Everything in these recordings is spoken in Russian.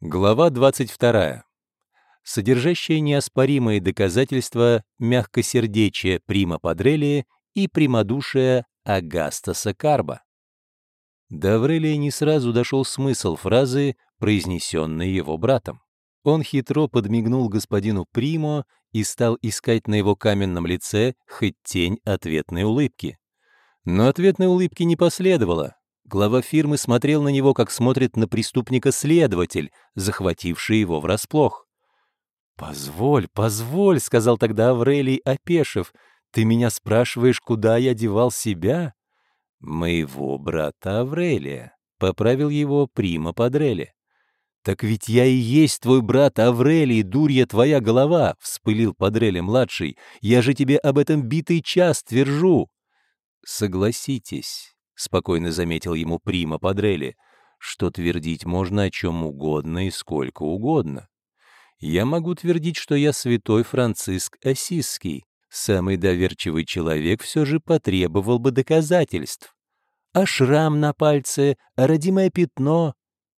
Глава 22. Содержащая неоспоримые доказательства мягкосердечия Прима Падрелли и прямодушия Агастаса Карба. До Аврелия не сразу дошел смысл фразы, произнесенной его братом. Он хитро подмигнул господину Примо и стал искать на его каменном лице хоть тень ответной улыбки. Но ответной улыбки не последовало. Глава фирмы смотрел на него, как смотрит на преступника следователь, захвативший его врасплох. «Позволь, позволь», — сказал тогда Аврелий, опешив, — «ты меня спрашиваешь, куда я девал себя?» «Моего брата Аврелия», — поправил его Прима Падрелли. «Так ведь я и есть твой брат Аврелий, дурья твоя голова», — вспылил Падрелли-младший. «Я же тебе об этом битый час твержу». «Согласитесь, — спокойно заметил ему Прима Падрелли, — что твердить можно о чем угодно и сколько угодно. Я могу твердить, что я святой Франциск Осисский. Самый доверчивый человек все же потребовал бы доказательств. А шрам на пальце, а родимое пятно.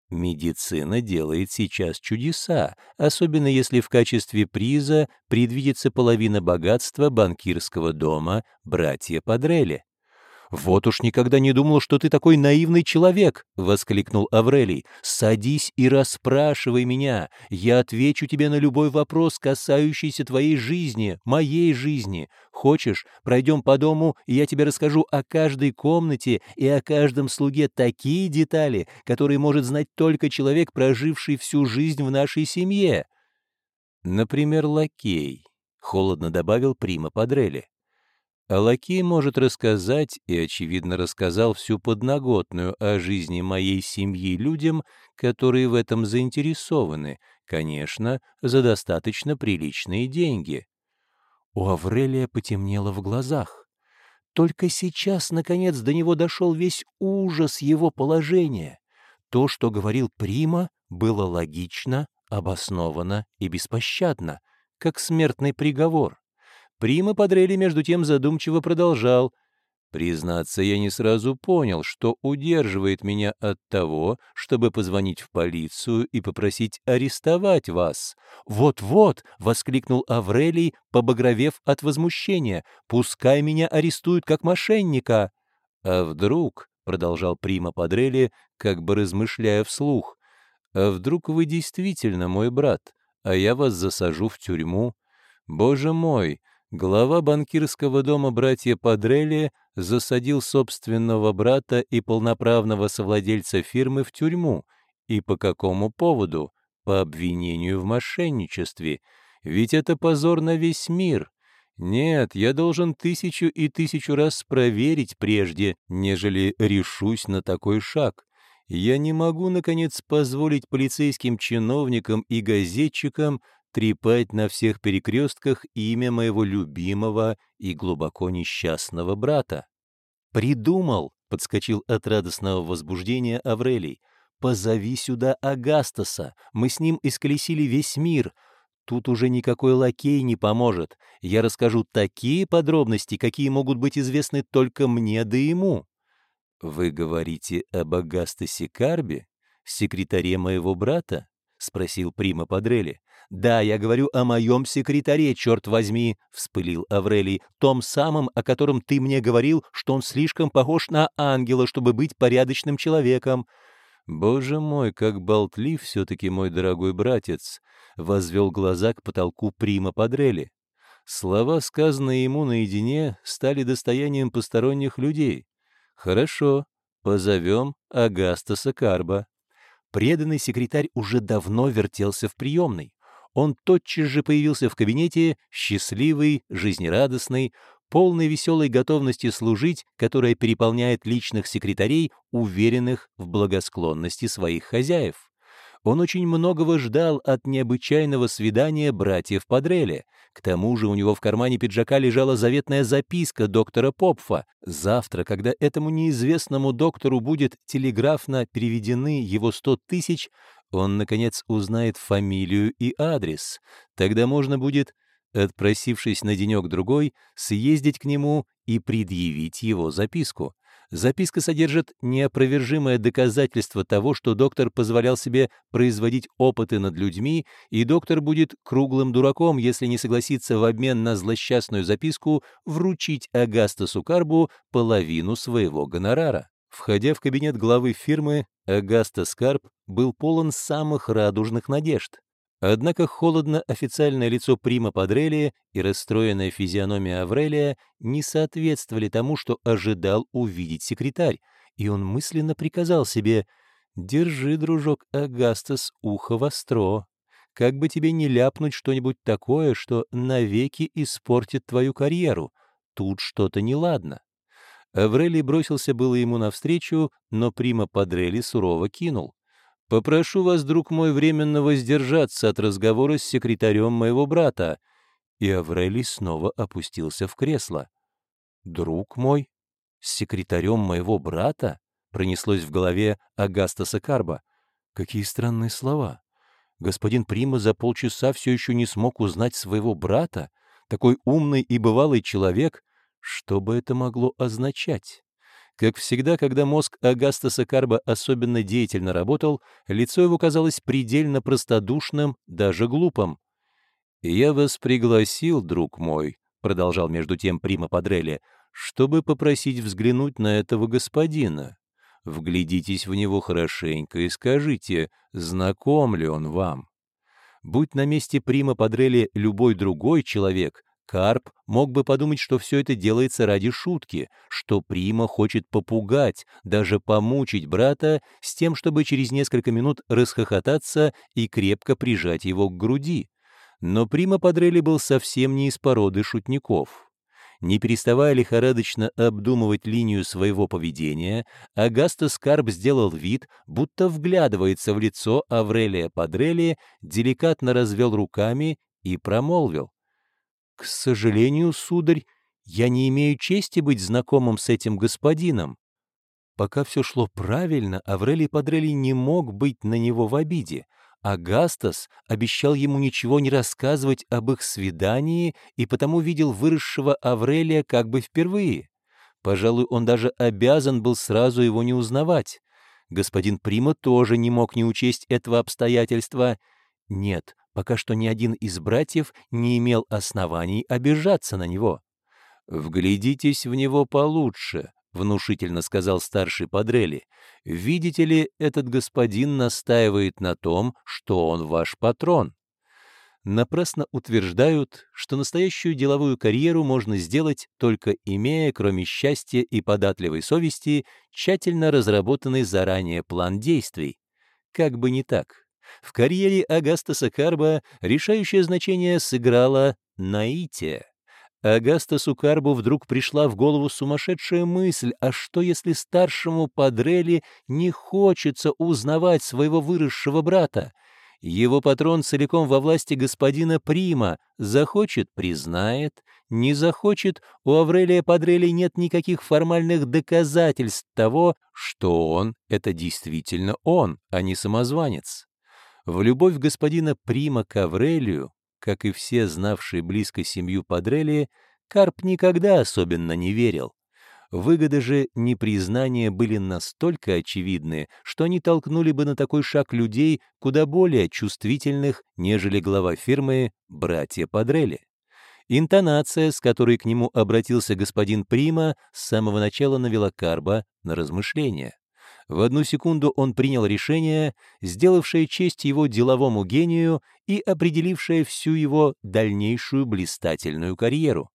Медицина делает сейчас чудеса, особенно если в качестве приза предвидится половина богатства банкирского дома братья Падрелли. «Вот уж никогда не думал, что ты такой наивный человек!» — воскликнул Аврелий. «Садись и расспрашивай меня. Я отвечу тебе на любой вопрос, касающийся твоей жизни, моей жизни. Хочешь, пройдем по дому, и я тебе расскажу о каждой комнате и о каждом слуге такие детали, которые может знать только человек, проживший всю жизнь в нашей семье». «Например, лакей», — холодно добавил Прима Падрелли. А лакей может рассказать, и, очевидно, рассказал всю подноготную о жизни моей семьи людям, которые в этом заинтересованы, конечно, за достаточно приличные деньги. У Аврелия потемнело в глазах. Только сейчас, наконец, до него дошел весь ужас его положения. То, что говорил Прима, было логично, обосновано и беспощадно, как смертный приговор. Прима Падрелли между тем задумчиво продолжал. «Признаться, я не сразу понял, что удерживает меня от того, чтобы позвонить в полицию и попросить арестовать вас». «Вот-вот!» — воскликнул Аврелий, побагровев от возмущения. «Пускай меня арестуют как мошенника!» «А вдруг...» — продолжал Прима Падрелли, как бы размышляя вслух. «А вдруг вы действительно мой брат, а я вас засажу в тюрьму? Боже мой, глава банкирского дома братья Падрелли засадил собственного брата и полноправного совладельца фирмы в тюрьму. И по какому поводу? По обвинению в мошенничестве. Ведь это позор на весь мир. Нет, я должен тысячу и тысячу раз проверить прежде, нежели решусь на такой шаг. Я не могу, наконец, позволить полицейским чиновникам и газетчикам трепать на всех перекрестках имя моего любимого и глубоко несчастного брата. «Придумал!» — подскочил от радостного возбуждения Аврелий. «Позови сюда Агастаса, мы с ним исколесили весь мир. Тут уже никакой лакей не поможет. Я расскажу такие подробности, какие могут быть известны только мне да ему». «Вы говорите об Агастасе Карбе, секретаре моего брата?» — спросил Прима Падрелли. «Да, я говорю о моем секретаре, черт возьми», — вспылил Аврелий, «том самом, о котором ты мне говорил, что он слишком похож на ангела, чтобы быть порядочным человеком». «Боже мой, как болтлив все-таки мой дорогой братец!» — возвел глаза к потолку Прима Падрели. Слова, сказанные ему наедине, стали достоянием посторонних людей. «Хорошо, позовем Агастаса Карба». Преданный секретарь уже давно вертелся в приемной он тотчас же появился в кабинете, счастливый, жизнерадостный, полной веселой готовности служить, которая переполняет личных секретарей, уверенных в благосклонности своих хозяев. Он очень многого ждал от необычайного свидания братьев Падрелли. К тому же у него в кармане пиджака лежала заветная записка доктора Попфа. Завтра, когда этому неизвестному доктору будет телеграфно переведены его сто тысяч, он, наконец, узнает фамилию и адрес. Тогда можно будет, отпросившись на денек-другой, съездить к нему и предъявить его записку. Записка содержит неопровержимое доказательство того, что доктор позволял себе производить опыты над людьми, и доктор будет круглым дураком, если не согласится в обмен на злосчастную записку вручить Агастасу Карбу половину своего гонорара. Входя в кабинет главы фирмы, Агастас Карб был полон самых радужных надежд. Однако холодно официальное лицо Прима Падрелли и расстроенная физиономия Аврелия не соответствовали тому, что ожидал увидеть секретарь, и он мысленно приказал себе «Держи, дружок Агастас, ухо востро. Как бы тебе не ляпнуть что-нибудь такое, что навеки испортит твою карьеру. Тут что-то неладно». Аврелий бросился было ему навстречу, но Прима Падрелли сурово кинул. Попрошу вас, друг мой, временно воздержаться от разговора с секретарем моего брата». И Аврелий снова опустился в кресло. «Друг мой? С секретарем моего брата?» пронеслось в голове Агастаса Карба. Какие странные слова. Господин Прима за полчаса все еще не смог узнать своего брата, такой умный и бывалый человек. Что бы это могло означать? Как всегда, когда мозг Агастаса Карба особенно деятельно работал, лицо его казалось предельно простодушным, даже глупым. «Я вас пригласил, друг мой», — продолжал между тем Прима Падрелли, «чтобы попросить взглянуть на этого господина. Вглядитесь в него хорошенько и скажите, знаком ли он вам. Будь на месте Прима Падрелли любой другой человек, Карп мог бы подумать, что все это делается ради шутки, что Прима хочет попугать, даже помучить брата с тем, чтобы через несколько минут расхохотаться и крепко прижать его к груди. Но Прима Падрелли был совсем не из породы шутников. Не переставая лихорадочно обдумывать линию своего поведения, Агастас Карп сделал вид, будто вглядывается в лицо Аврелия Падрелли, деликатно развел руками и промолвил. «К сожалению, сударь, я не имею чести быть знакомым с этим господином». Пока все шло правильно, Аврелий Падрелли не мог быть на него в обиде. Агастас обещал ему ничего не рассказывать об их свидании и потому видел выросшего Аврелия как бы впервые. Пожалуй, он даже обязан был сразу его не узнавать. Господин Прима тоже не мог не учесть этого обстоятельства. Нет, пока что ни один из братьев не имел оснований обижаться на него. «Вглядитесь в него получше», — внушительно сказал старший Падрелли. «Видите ли, этот господин настаивает на том, что он ваш патрон». Напрасно утверждают, что настоящую деловую карьеру можно сделать, только имея, кроме счастья и податливой совести, тщательно разработанный заранее план действий. Как бы не так. В карьере Агастаса Карба решающее значение сыграла наитие. Агастасу Карбу вдруг пришла в голову сумасшедшая мысль, а что если старшему Падрелли не хочется узнавать своего выросшего брата? Его патрон целиком во власти господина Прима, захочет — признает, не захочет, у Аврелия Падрелли нет никаких формальных доказательств того, что он — это действительно он, а не самозванец. В любовь господина Прима к Аврелию, как и все знавшие близко семью Падрелли, Карп никогда особенно не верил. Выгоды же непризнания были настолько очевидны, что они толкнули бы на такой шаг людей куда более чувствительных, нежели глава фирмы братья Падрелли. Интонация, с которой к нему обратился господин Прима, с самого начала навела Карба на размышления. В одну секунду он принял решение, сделавшее честь его деловому гению и определившее всю его дальнейшую блистательную карьеру.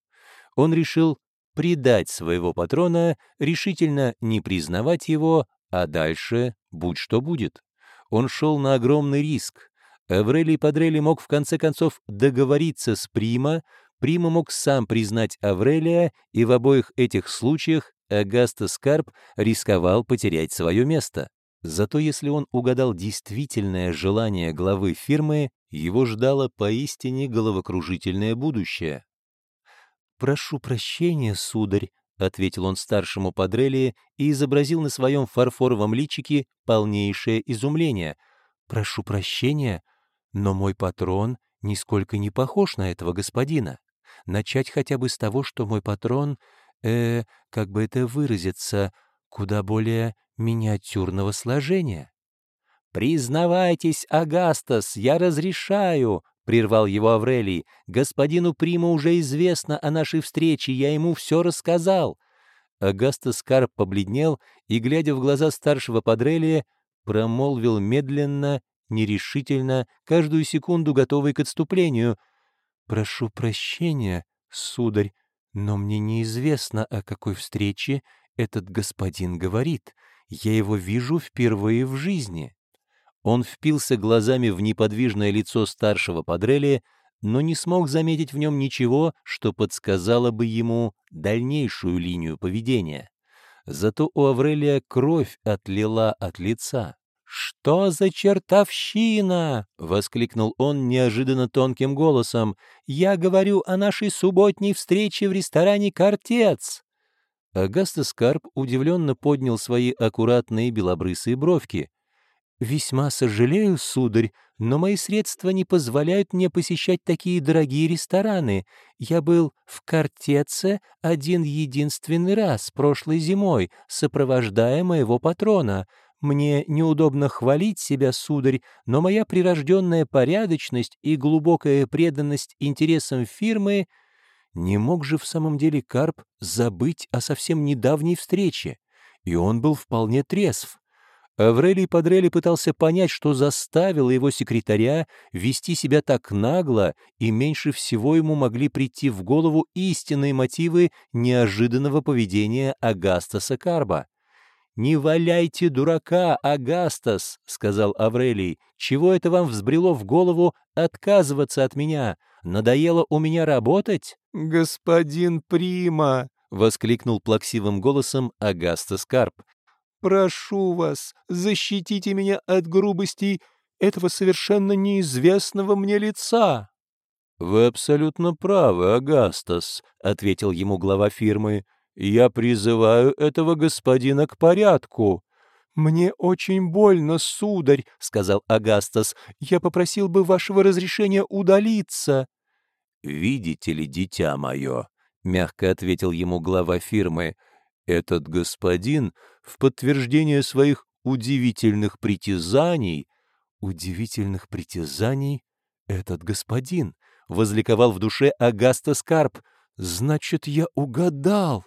Он решил предать своего патрона, решительно не признавать его, а дальше будь что будет. Он шел на огромный риск. Аврелий Падрелли мог в конце концов договориться с Прима, Прима мог сам признать Аврелия, и в обоих этих случаях Агаста Скарп рисковал потерять свое место. Зато если он угадал действительное желание главы фирмы, его ждало поистине головокружительное будущее. «Прошу прощения, сударь», — ответил он старшему Падрелли и изобразил на своем фарфоровом личике полнейшее изумление. «Прошу прощения, но мой патрон нисколько не похож на этого господина. Начать хотя бы с того, что мой патрон э, как бы это выразиться, куда более миниатюрного сложения. «Признавайтесь, Агастас, я разрешаю!» — прервал его Аврелий. «Господину Приму уже известно о нашей встрече, я ему все рассказал». Агастас Карп побледнел и, глядя в глаза старшего Падрелия, промолвил медленно, нерешительно, каждую секунду готовый к отступлению. «Прошу прощения, сударь, но мне неизвестно, о какой встрече этот господин говорит. Я его вижу впервые в жизни». Он впился глазами в неподвижное лицо старшего Падрелия, но не смог заметить в нем ничего, что подсказало бы ему дальнейшую линию поведения. Зато у Аврелия кровь отлила от лица. «Что за чертовщина?» — воскликнул он неожиданно тонким голосом. «Я говорю о нашей субботней встрече в ресторане «Кортец». Агастас Карп удивленно поднял свои аккуратные белобрысые бровки. «Весьма сожалею, сударь, но мои средства не позволяют мне посещать такие дорогие рестораны. Я был в Кортеце один единственный раз прошлой зимой, сопровождая моего патрона. Мне неудобно хвалить себя, сударь, но моя прирожденная порядочность и глубокая преданность интересам фирмы не мог же в самом деле Карп забыть о совсем недавней встрече, и он был вполне трезв. Аврелий Падрелли пытался понять, что заставило его секретаря вести себя так нагло, и меньше всего ему могли прийти в голову истинные мотивы неожиданного поведения Агастаса Карба. «Не валяйте дурака, Агастас», — сказал Аврелий. «Чего это вам взбрело в голову отказываться от меня? Надоело у меня работать?» «Господин Прима», — воскликнул плаксивым голосом Агастас Карп. Прошу вас, защитите меня от грубостей этого совершенно неизвестного мне лица». «Вы абсолютно правы, Агастас», — ответил ему глава фирмы. «Я призываю этого господина к порядку». «Мне очень больно, сударь», — сказал Агастас. «Я попросил бы вашего разрешения удалиться». «Видите ли, дитя мое», — мягко ответил ему глава фирмы, этот господин в подтверждение своих удивительных притязаний, удивительных притязаний, этот господин возликовал в душе Агаста Скарп. Значит, я угадал.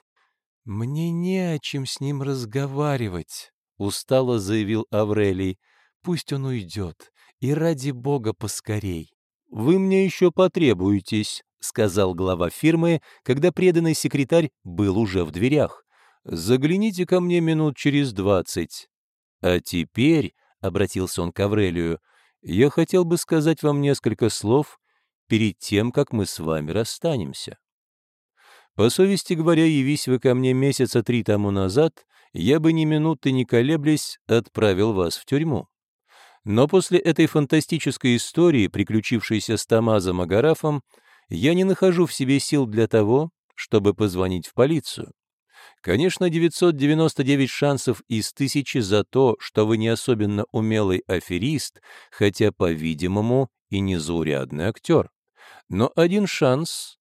Мне не о чем с ним разговаривать, устало заявил Аврелий. Пусть он уйдет, и ради бога поскорей. Вы мне еще потребуетесь, сказал глава фирмы, когда преданный секретарь был уже в дверях. Загляните ко мне минут через двадцать. А теперь, — обратился он к Аврелию, — я хотел бы сказать вам несколько слов перед тем, как мы с вами расстанемся. По совести говоря, явись вы ко мне месяца три тому назад, я бы ни минуты не колеблясь отправил вас в тюрьму. Но после этой фантастической истории, приключившейся с Тамазом Агарафом, я не нахожу в себе сил для того, чтобы позвонить в полицию. Конечно, 999 шансов из тысячи за то, что вы не особенно умелый аферист, хотя, по-видимому, и незаурядный актер. Но один шанс,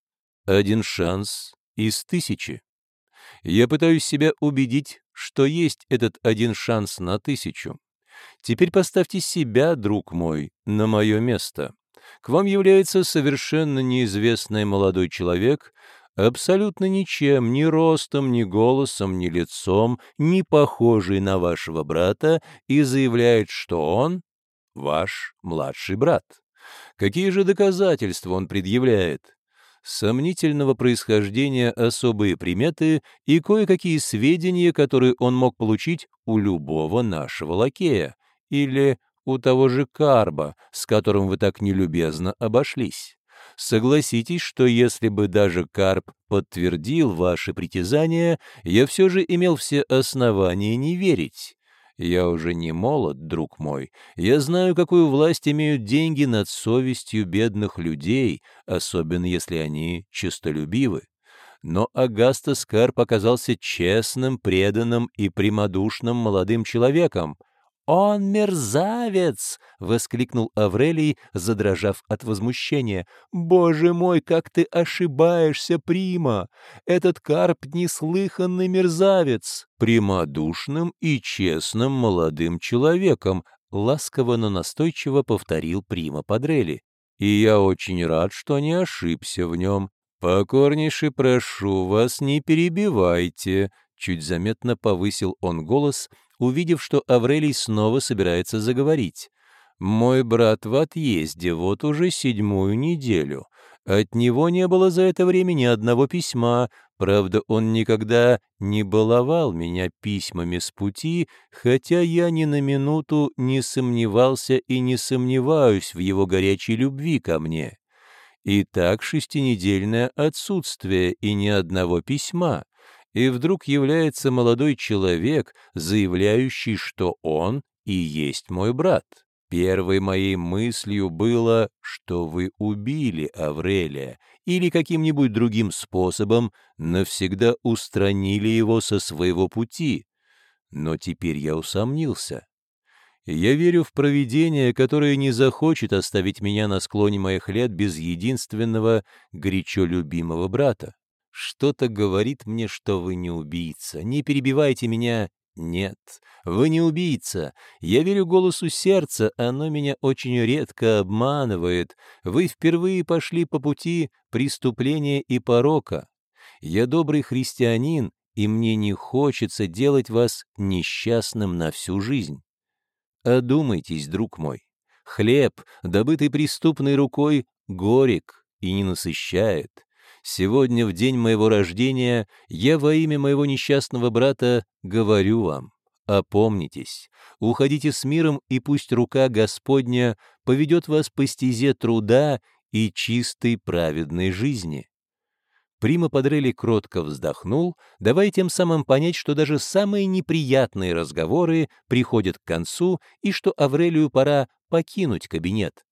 один шанс из тысячи. Я пытаюсь себя убедить, что есть этот один шанс на тысячу. Теперь поставьте себя, друг мой, на мое место. К вам является совершенно неизвестный молодой человек, абсолютно ничем, ни ростом, ни голосом, ни лицом, не похожий на вашего брата, и заявляет, что он ваш младший брат. Какие же доказательства он предъявляет? Сомнительного происхождения особые приметы и кое-какие сведения, которые он мог получить у любого нашего лакея или у того же Карба, с которым вы так нелюбезно обошлись. Согласитесь, что если бы даже Карп подтвердил ваши притязания, я все же имел все основания не верить. Я уже не молод, друг мой. Я знаю, какую власть имеют деньги над совестью бедных людей, особенно если они честолюбивы. Но Агастас Карп оказался честным, преданным и прямодушным молодым человеком. «Он мерзавец!» — воскликнул Аврелий, задрожав от возмущения. «Боже мой, как ты ошибаешься, Прима! Этот карп — неслыханный мерзавец!» «Прямодушным и честным молодым человеком», — ласково, но настойчиво повторил Прима Падрели. «И я очень рад, что не ошибся в нем. Покорнейше прошу вас, не перебивайте», — чуть заметно повысил он голос — увидев, что Аврелий снова собирается заговорить. «Мой брат в отъезде вот уже седьмую неделю. От него не было за это время ни одного письма, правда, он никогда не баловал меня письмами с пути, хотя я ни на минуту не сомневался и не сомневаюсь в его горячей любви ко мне. И так шестинедельное отсутствие и ни одного письма и вдруг является молодой человек, заявляющий, что он и есть мой брат. Первой моей мыслью было, что вы убили Аврелия или каким-нибудь другим способом навсегда устранили его со своего пути. Но теперь я усомнился. Я верю в провидение, которое не захочет оставить меня на склоне моих лет без единственного горячо любимого брата. Что-то говорит мне, что вы не убийца. Не перебивайте меня. Нет, вы не убийца. Я верю голосу сердца, оно меня очень редко обманывает. Вы впервые пошли по пути преступления и порока. Я добрый христианин, и мне не хочется делать вас несчастным на всю жизнь. Одумайтесь, друг мой. Хлеб, добытый преступной рукой, горек и не насыщает. Сегодня, в день моего рождения, я во имя моего несчастного брата говорю вам, опомнитесь, уходите с миром, и пусть рука Господня поведет вас по стезе труда и чистой праведной жизни». Прима Падрелли кротко вздохнул, давая тем самым понять, что даже самые неприятные разговоры приходят к концу и что Аврелию пора покинуть кабинет.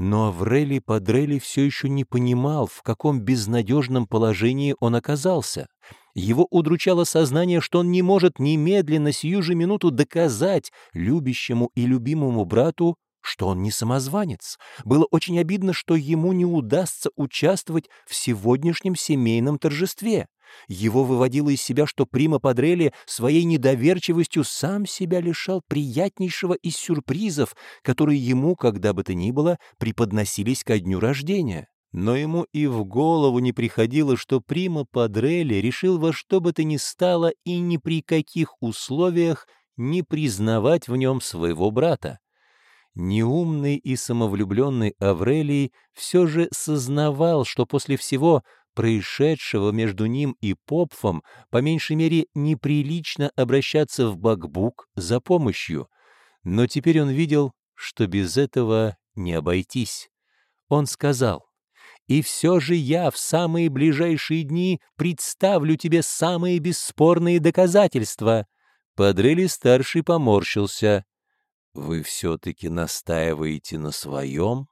Но Аврелий Падрелли все еще не понимал, в каком безнадежном положении он оказался. Его удручало сознание, что он не может немедленно, сию же минуту доказать любящему и любимому брату, что он не самозванец. Было очень обидно, что ему не удастся участвовать в сегодняшнем семейном торжестве. Его выводило из себя, что Прима Падрелли своей недоверчивостью сам себя лишал приятнейшего из сюрпризов, которые ему, когда бы то ни было, преподносились ко дню рождения. Но ему и в голову не приходило, что Прима Падрелли решил во что бы то ни стало и ни при каких условиях не признавать в нем своего брата. Неумный и самовлюбленный Аврелий все же сознавал, что после всего происшедшего между ним и Попфом, по меньшей мере, неприлично обращаться в Бакбук за помощью. Но теперь он видел, что без этого не обойтись. Он сказал, «И все же я в самые ближайшие дни представлю тебе самые бесспорные доказательства». Падрели-старший поморщился. «Вы все-таки настаиваете на своем?»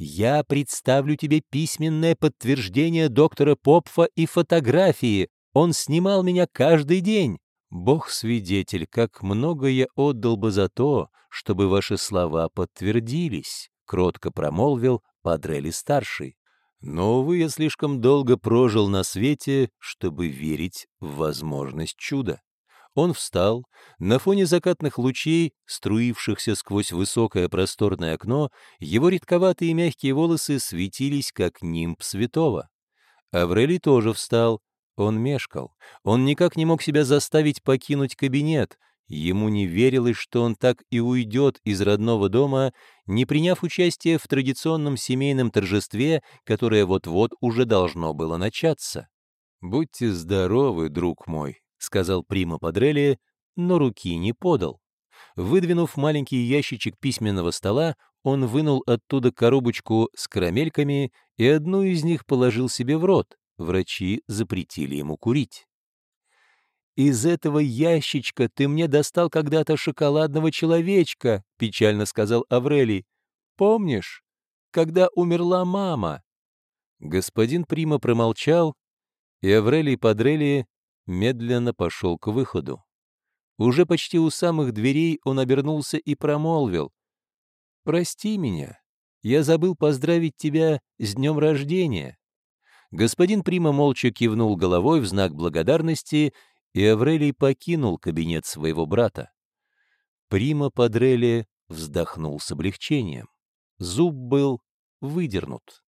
Я представлю тебе письменное подтверждение доктора Попфа и фотографии. Он снимал меня каждый день. Бог свидетель, как много я отдал бы за то, чтобы ваши слова подтвердились, кротко промолвил Падрели-старший. Но, увы, я слишком долго прожил на свете, чтобы верить в возможность чуда. Он встал, на фоне закатных лучей, струившихся сквозь высокое просторное окно, его редковатые мягкие волосы светились, как нимб святого. Аврелий тоже встал, он мешкал, он никак не мог себя заставить покинуть кабинет, ему не верилось, что он так и уйдет из родного дома, не приняв участие в традиционном семейном торжестве, которое вот-вот уже должно было начаться. «Будьте здоровы, друг мой», — сказал Прима Падрелли, но руки не подал. Выдвинув маленький ящичек письменного стола, он вынул оттуда коробочку с карамельками и одну из них положил себе в рот. Врачи запретили ему курить. «Из этого ящичка ты мне достал когда-то шоколадного человечка», — печально сказал Аврелий. «Помнишь, когда умерла мама?» Господин Прима промолчал, и Аврелий Падрелли медленно пошел к выходу. Уже почти у самых дверей он обернулся и промолвил. «Прости меня, я забыл поздравить тебя с днем рождения». Господин Прима молча кивнул головой в знак благодарности, и Аврелий покинул кабинет своего брата. Прима Падрелли вздохнул с облегчением. Зуб был выдернут.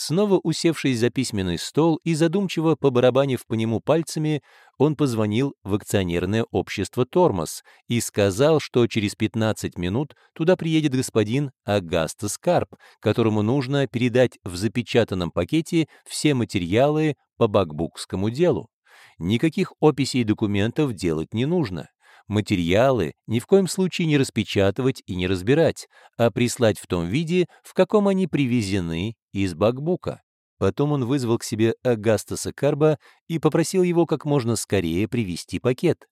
Снова усевшись за письменный стол и задумчиво побарабанив по нему пальцами, он позвонил в акционерное общество «Тормоз» и сказал, что через 15 минут туда приедет господин Агаста Скарп, которому нужно передать в запечатанном пакете все материалы по бакбукскому делу. Никаких описей документов делать не нужно. Материалы ни в коем случае не распечатывать и не разбирать, а прислать в том виде, в каком они привезены из бакбука. Потом он вызвал к себе Агастаса Карба и попросил его как можно скорее привезти пакет.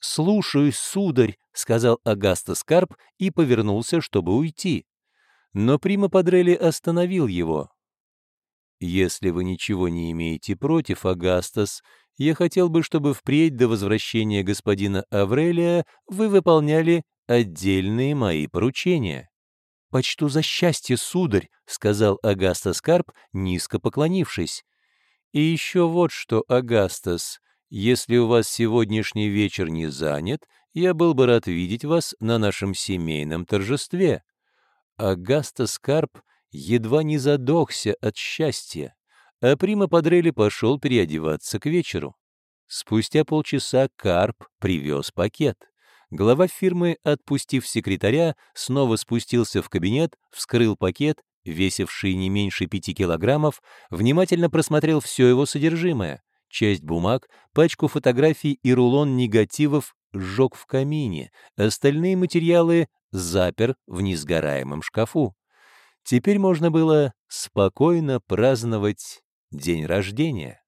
«Слушаюсь, сударь», — сказал Агастас Карп и повернулся, чтобы уйти. Но Прима Падрелли остановил его. «Если вы ничего не имеете против, Агастас, я хотел бы, чтобы впредь до возвращения господина Аврелия вы выполняли отдельные мои поручения». «Почту за счастье, сударь», — сказал Агастас Карп, низко поклонившись. «И еще вот что, Агастас, если у вас сегодняшний вечер не занят, я был бы рад видеть вас на нашем семейном торжестве». Агастас Карп едва не задохся от счастья а Прима Падрелли пошел переодеваться к вечеру. Спустя полчаса Карп привез пакет. Глава фирмы, отпустив секретаря, снова спустился в кабинет, вскрыл пакет, весивший не меньше пяти килограммов, внимательно просмотрел все его содержимое. Часть бумаг, пачку фотографий и рулон негативов сжег в камине, остальные материалы запер в несгораемом шкафу. Теперь можно было спокойно праздновать день рождения.